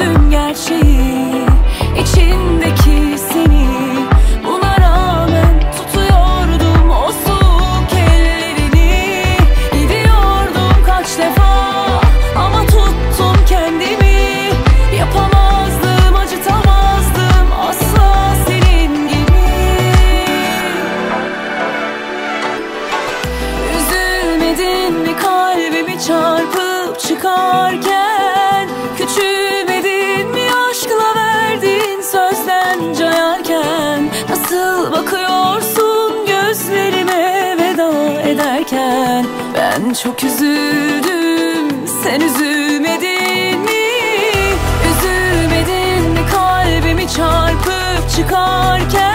gördüm gerçeği. İçindeki seni Çok üzüldüm sen üzülmedin mi? Üzülmedin mi kalbimi çarpıp çıkarken?